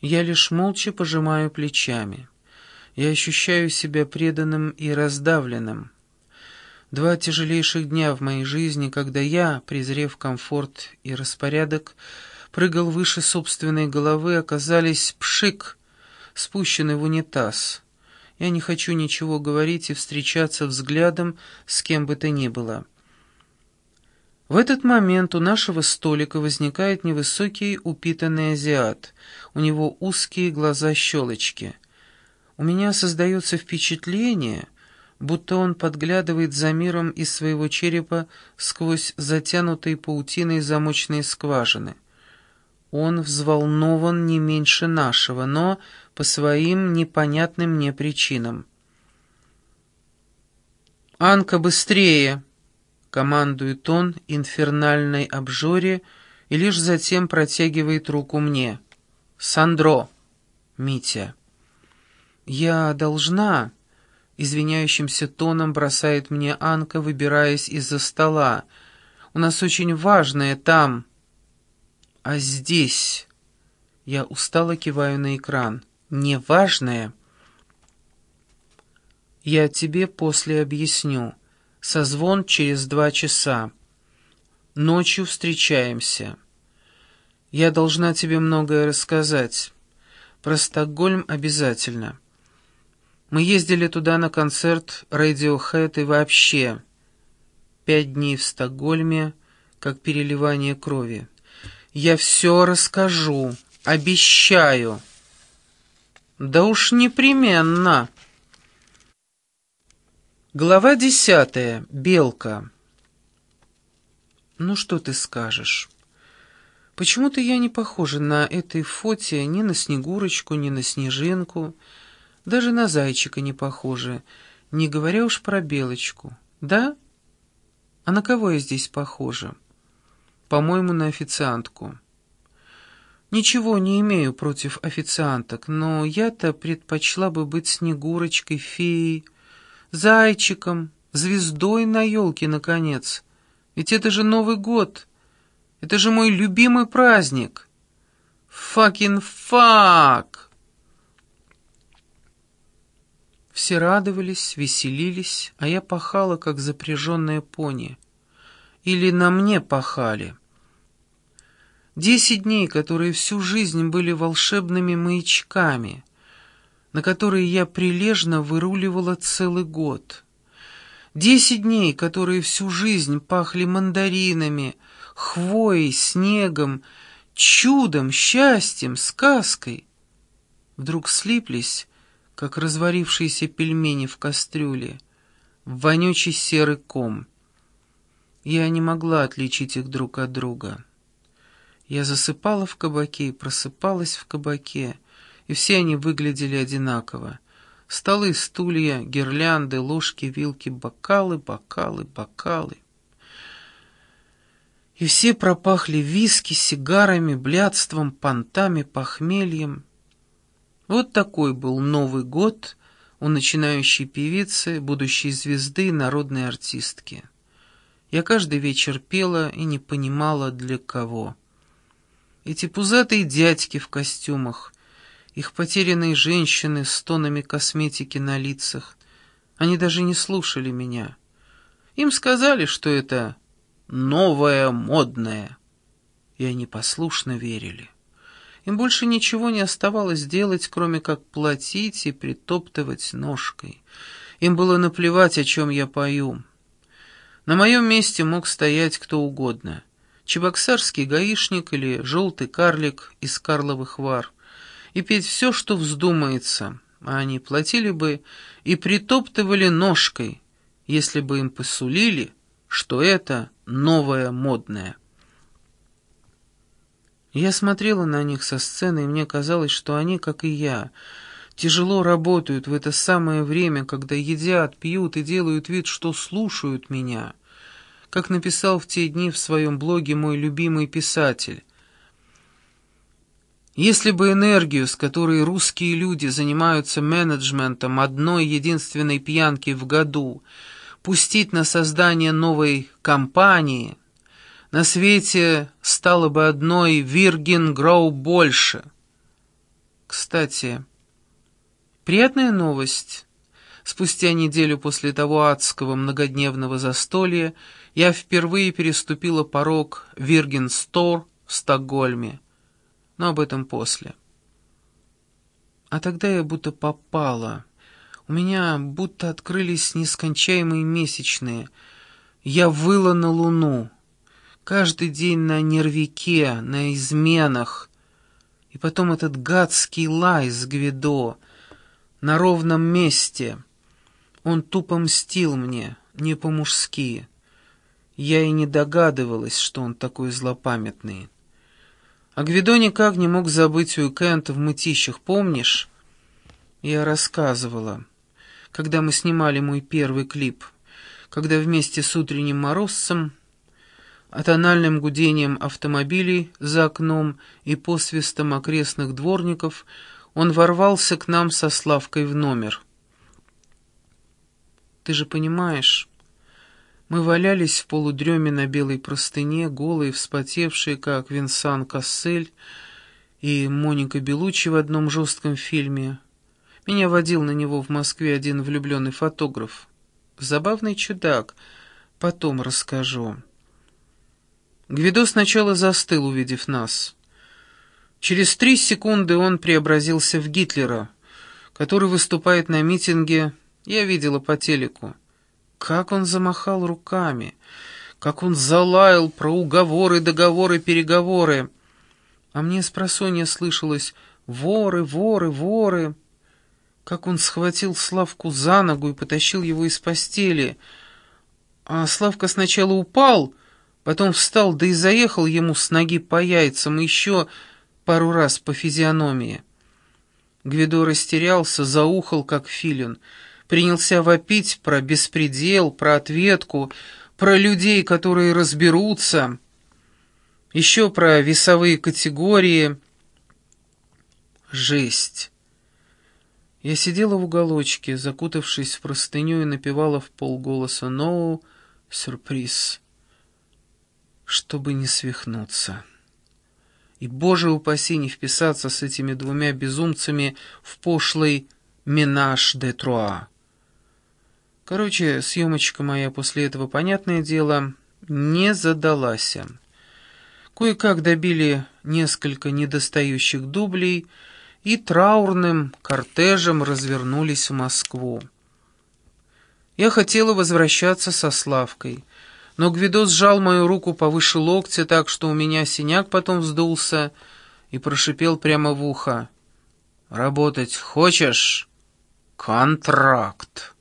Я лишь молча пожимаю плечами. Я ощущаю себя преданным и раздавленным. Два тяжелейших дня в моей жизни, когда я, презрев комфорт и распорядок, прыгал выше собственной головы, оказались пшик, спущенный в унитаз. Я не хочу ничего говорить и встречаться взглядом с кем бы то ни было. В этот момент у нашего столика возникает невысокий упитанный азиат. У него узкие глаза-щелочки. У меня создается впечатление, будто он подглядывает за миром из своего черепа сквозь затянутые паутиной замочные скважины. Он взволнован не меньше нашего, но по своим непонятным мне причинам. «Анка, быстрее!» — командует он инфернальной обжоре и лишь затем протягивает руку мне. «Сандро!» «Митя!» «Я должна...» — извиняющимся тоном бросает мне Анка, выбираясь из-за стола. «У нас очень важное там...» А здесь... Я устало киваю на экран. Неважное... Я тебе после объясню. Созвон через два часа. Ночью встречаемся. Я должна тебе многое рассказать. Про Стокгольм обязательно. Мы ездили туда на концерт Radiohead и вообще. Пять дней в Стокгольме, как переливание крови. Я все расскажу, обещаю. Да уж непременно. Глава десятая. Белка. Ну что ты скажешь? Почему-то я не похожа на этой фоте ни на Снегурочку, ни на Снежинку, даже на зайчика не похожа, не говоря уж про Белочку. Да? А на кого я здесь похожа? по-моему, на официантку. Ничего не имею против официанток, но я-то предпочла бы быть Снегурочкой, феей, зайчиком, звездой на елке, наконец. Ведь это же Новый год. Это же мой любимый праздник. Факин фак! Все радовались, веселились, а я пахала, как запряженная пони. Или на мне пахали. Десять дней, которые всю жизнь были волшебными маячками, на которые я прилежно выруливала целый год. Десять дней, которые всю жизнь пахли мандаринами, хвоей, снегом, чудом, счастьем, сказкой, вдруг слиплись, как разварившиеся пельмени в кастрюле, в вонючий серый ком. Я не могла отличить их друг от друга. Я засыпала в кабаке и просыпалась в кабаке, и все они выглядели одинаково. Столы, стулья, гирлянды, ложки, вилки, бокалы, бокалы, бокалы. И все пропахли виски, сигарами, блядством, понтами, похмельем. Вот такой был Новый год у начинающей певицы, будущей звезды народной артистки. Я каждый вечер пела и не понимала, для кого. Эти пузатые дядьки в костюмах, их потерянные женщины с тонами косметики на лицах, они даже не слушали меня. Им сказали, что это новое модное, и они послушно верили. Им больше ничего не оставалось делать, кроме как платить и притоптывать ножкой. Им было наплевать, о чем я пою. На моем месте мог стоять кто угодно. Чебоксарский гаишник или желтый карлик из Карловых Вар. И петь все, что вздумается. А они платили бы и притоптывали ножкой, если бы им посулили, что это новое модное. Я смотрела на них со сцены, и мне казалось, что они, как и я, тяжело работают в это самое время, когда едят, пьют и делают вид, что слушают меня, как написал в те дни в своем блоге мой любимый писатель. Если бы энергию, с которой русские люди занимаются менеджментом одной единственной пьянки в году, пустить на создание новой компании, на свете стало бы одной Virgin Grow больше — Кстати, приятная новость. Спустя неделю после того адского многодневного застолья я впервые переступила порог Виргин Стор в Стокгольме. Но об этом после. А тогда я будто попала. У меня будто открылись нескончаемые месячные. Я выла на луну. Каждый день на нервике, на изменах. И потом этот гадский лай с Гвидо на ровном месте — он тупо мстил мне, не по-мужски. Я и не догадывалась, что он такой злопамятный. А Гвидо никак не мог забыть уикенд в мытищах, помнишь? Я рассказывала, когда мы снимали мой первый клип, когда вместе с утренним морозцем, тональным гудением автомобилей за окном и посвистом окрестных дворников он ворвался к нам со Славкой в номер — ты же понимаешь, мы валялись в полудреме на белой простыне, голые, вспотевшие, как Винсан Кассель и Моника Белучи в одном жестком фильме. Меня водил на него в Москве один влюбленный фотограф. Забавный чудак. Потом расскажу. Гвидо сначала застыл, увидев нас. Через три секунды он преобразился в Гитлера, который выступает на митинге я видела по телеку. Как он замахал руками, как он залаял про уговоры, договоры, переговоры. А мне с просонья слышалось «воры, воры, воры». Как он схватил Славку за ногу и потащил его из постели. А Славка сначала упал, потом встал, да и заехал ему с ноги по яйцам и еще пару раз по физиономии. Гвидо растерялся, заухал, как филин — принялся вопить про беспредел, про ответку, про людей, которые разберутся, еще про весовые категории. Жесть. Я сидела в уголочке, закутавшись в простыню и напевала в полголоса «Ноу, сюрприз», чтобы не свихнуться. И, боже упаси, не вписаться с этими двумя безумцами в пошлый «Менаж де Труа». Короче, съемочка моя после этого, понятное дело, не задалась. Кое-как добили несколько недостающих дублей и траурным кортежем развернулись в Москву. Я хотела возвращаться со Славкой, но Гвидо сжал мою руку повыше локтя так, что у меня синяк потом вздулся и прошипел прямо в ухо. «Работать хочешь? Контракт!»